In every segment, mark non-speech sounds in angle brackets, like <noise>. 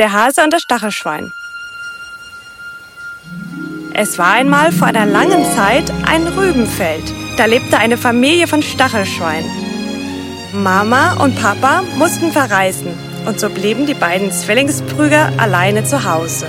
Der Hase und das Stachelschwein. Es war einmal vor einer langen Zeit ein Rübenfeld. Da lebte eine Familie von Stachelschweinen. Mama und Papa mussten verreisen und so blieben die beiden Zwillingsbrüder alleine zu Hause.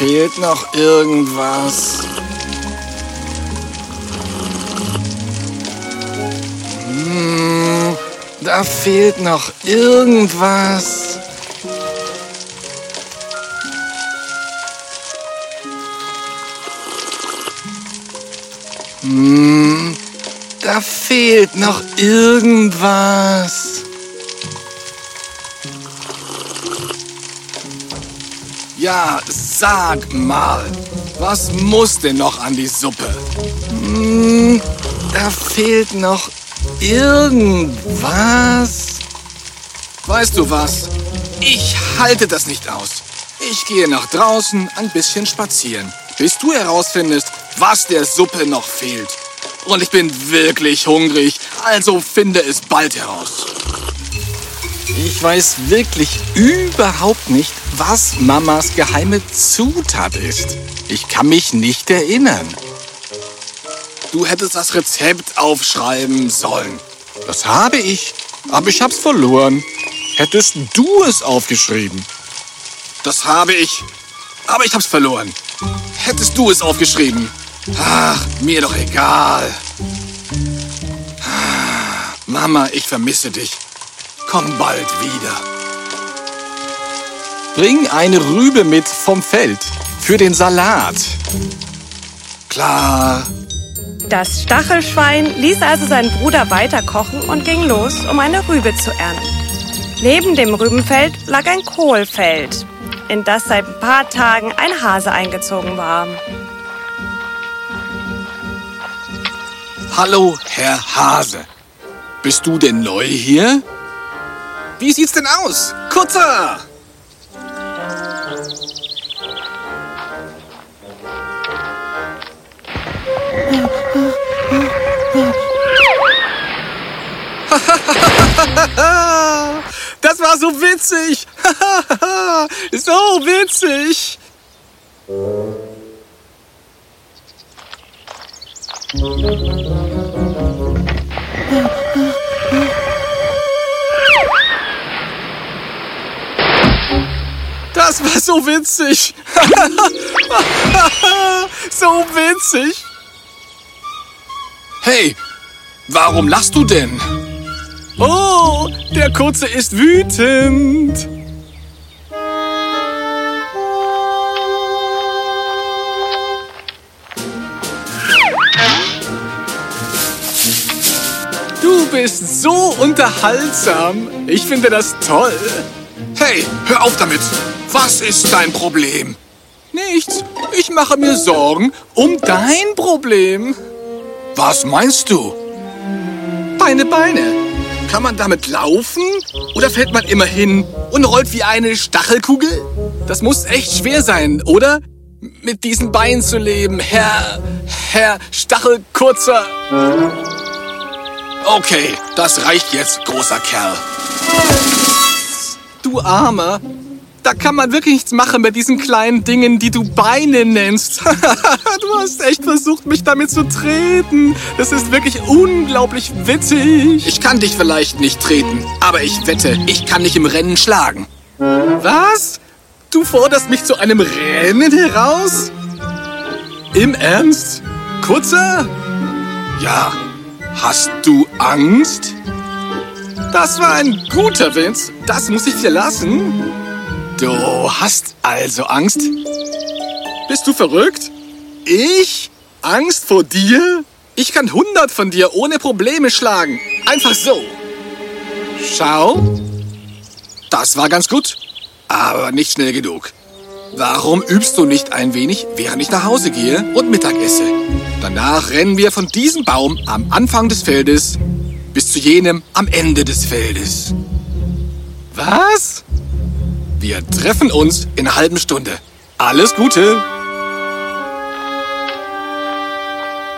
Fehlt noch irgendwas. Hm, da fehlt noch irgendwas. Hm, da fehlt noch irgendwas. Ja, sag mal, was muss denn noch an die Suppe? Hm, da fehlt noch irgendwas. Weißt du was? Ich halte das nicht aus. Ich gehe nach draußen ein bisschen spazieren, bis du herausfindest, was der Suppe noch fehlt. Und ich bin wirklich hungrig, also finde es bald heraus. Ich weiß wirklich überhaupt nicht, was Mamas geheime Zutat ist. Ich kann mich nicht erinnern. Du hättest das Rezept aufschreiben sollen. Das habe ich, aber ich hab's verloren. Hättest du es aufgeschrieben? Das habe ich, aber ich hab's verloren. Hättest du es aufgeschrieben? Ach, mir doch egal. Mama, ich vermisse dich. Komm bald wieder. Bring eine Rübe mit vom Feld für den Salat. Klar. Das Stachelschwein ließ also seinen Bruder weiterkochen und ging los, um eine Rübe zu ernten. Neben dem Rübenfeld lag ein Kohlfeld, in das seit ein paar Tagen ein Hase eingezogen war. Hallo, Herr Hase. Bist du denn neu hier? Wie sieht's denn aus? Kutter! <laughs> Das war so witzig! <laughs> so witzig! Das war so witzig! <laughs> so witzig! Hey, warum lachst du denn? Oh, der Kurze ist wütend. Du bist so unterhaltsam. Ich finde das toll. Hey, hör auf damit. Was ist dein Problem? Nichts. Ich mache mir Sorgen um dein Problem. Was meinst du? Deine Beine. Kann man damit laufen? Oder fällt man immer hin und rollt wie eine Stachelkugel? Das muss echt schwer sein, oder? Mit diesen Beinen zu leben, Herr... Herr Stachelkurzer. Okay, das reicht jetzt, großer Kerl. Du Armer. Da kann man wirklich nichts machen mit diesen kleinen Dingen, die du Beine nennst. <laughs> du hast echt versucht, mich damit zu treten. Das ist wirklich unglaublich witzig. Ich kann dich vielleicht nicht treten, aber ich wette, ich kann dich im Rennen schlagen. Was? Du forderst mich zu einem Rennen heraus? Im Ernst? Kurzer? Ja. Hast du Angst? Das war ein guter Witz. Das muss ich dir lassen. Du hast also Angst? Bist du verrückt? Ich? Angst vor dir? Ich kann hundert von dir ohne Probleme schlagen. Einfach so. Schau. Das war ganz gut, aber nicht schnell genug. Warum übst du nicht ein wenig, während ich nach Hause gehe und Mittag esse? Danach rennen wir von diesem Baum am Anfang des Feldes bis zu jenem am Ende des Feldes. Was? Wir treffen uns in einer halben Stunde. Alles Gute.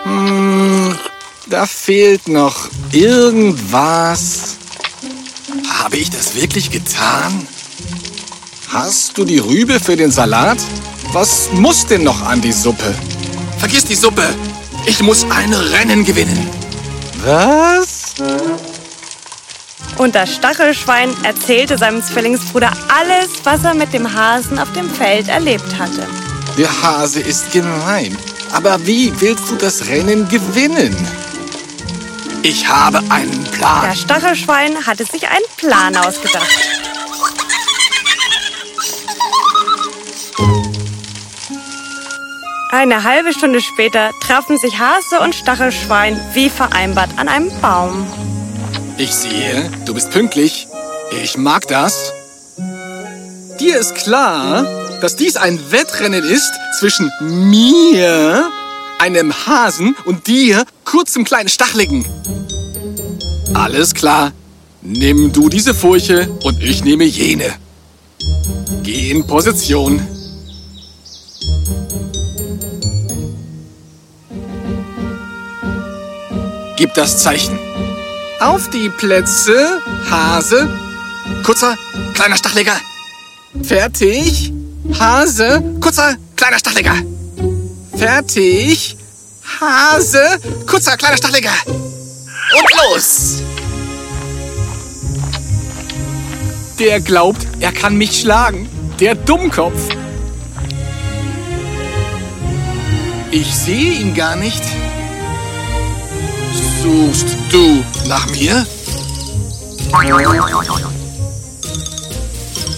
Hm, da fehlt noch irgendwas. Habe ich das wirklich getan? Hast du die Rübe für den Salat? Was muss denn noch an die Suppe? Vergiss die Suppe. Ich muss ein Rennen gewinnen. Was? Und das Stachelschwein erzählte seinem Zwillingsbruder alles, was er mit dem Hasen auf dem Feld erlebt hatte. Der Hase ist gemein. Aber wie willst du das Rennen gewinnen? Ich habe einen Plan. Das Stachelschwein hatte sich einen Plan ausgedacht. Eine halbe Stunde später trafen sich Hase und Stachelschwein wie vereinbart an einem Baum. Ich sehe, du bist pünktlich. Ich mag das. Dir ist klar, dass dies ein Wettrennen ist zwischen mir, einem Hasen und dir, kurzem kleinen Stacheligen. Alles klar. Nimm du diese Furche und ich nehme jene. Geh in Position. Gib das Zeichen. Auf die Plätze, Hase. Kurzer, kleiner Stacheliger. Fertig. Hase, kurzer, kleiner Stacheliger. Fertig. Hase, kurzer, kleiner Stacheliger. Und los! Der glaubt, er kann mich schlagen. Der Dummkopf. Ich sehe ihn gar nicht. Suchst du nach mir?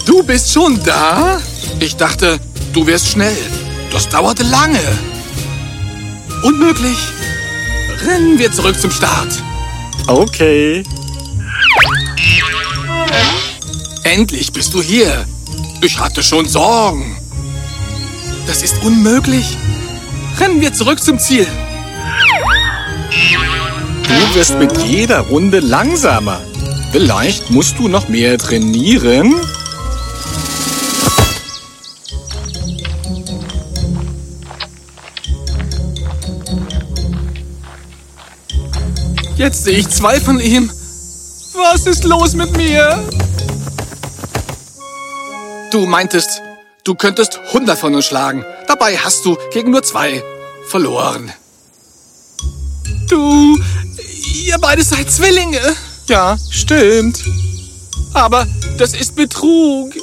Du bist schon da? Ich dachte, du wärst schnell. Das dauerte lange. Unmöglich. Rennen wir zurück zum Start. Okay. Endlich bist du hier. Ich hatte schon Sorgen. Das ist unmöglich. Rennen wir zurück zum Ziel. Du wirst mit jeder Runde langsamer. Vielleicht musst du noch mehr trainieren. Jetzt sehe ich zwei von ihm. Was ist los mit mir? Du meintest, du könntest 100 von uns schlagen. Dabei hast du gegen nur zwei verloren. Du, ihr beide seid Zwillinge. Ja, stimmt. Aber das ist Betrug.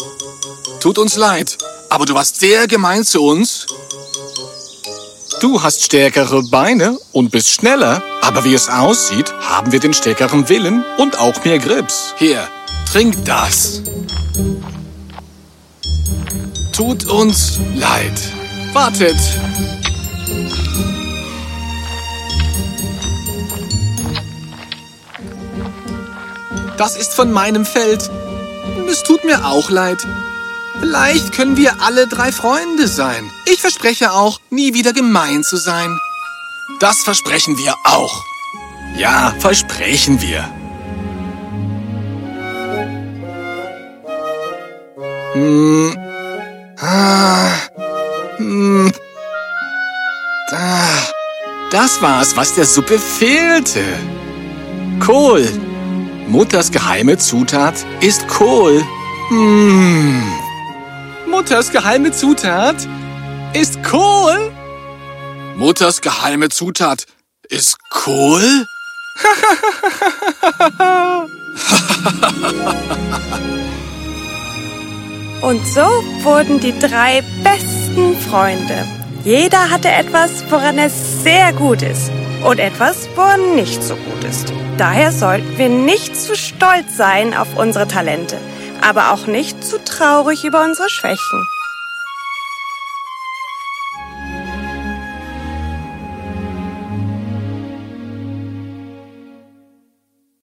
Tut uns leid, aber du warst sehr gemein zu uns. Du hast stärkere Beine und bist schneller, aber wie es aussieht, haben wir den stärkeren Willen und auch mehr Grips. Hier, trink das. Tut uns leid. Wartet. Das ist von meinem Feld. Es tut mir auch leid. Vielleicht können wir alle drei Freunde sein. Ich verspreche auch, nie wieder gemein zu sein. Das versprechen wir auch. Ja, versprechen wir. Hm. Ah. Hm. Da. Das war's, was der Suppe fehlte. Kohl. Mutters geheime Zutat ist Kohl. Hm. Mutters geheime Zutat ist Kohl? Mutters geheime Zutat ist Kohl? <laughs> Und so wurden die drei besten Freunde. Jeder hatte etwas, woran er sehr gut ist und etwas, wo er nicht so gut ist. Daher sollten wir nicht zu stolz sein auf unsere Talente, aber auch nicht zu traurig über unsere Schwächen.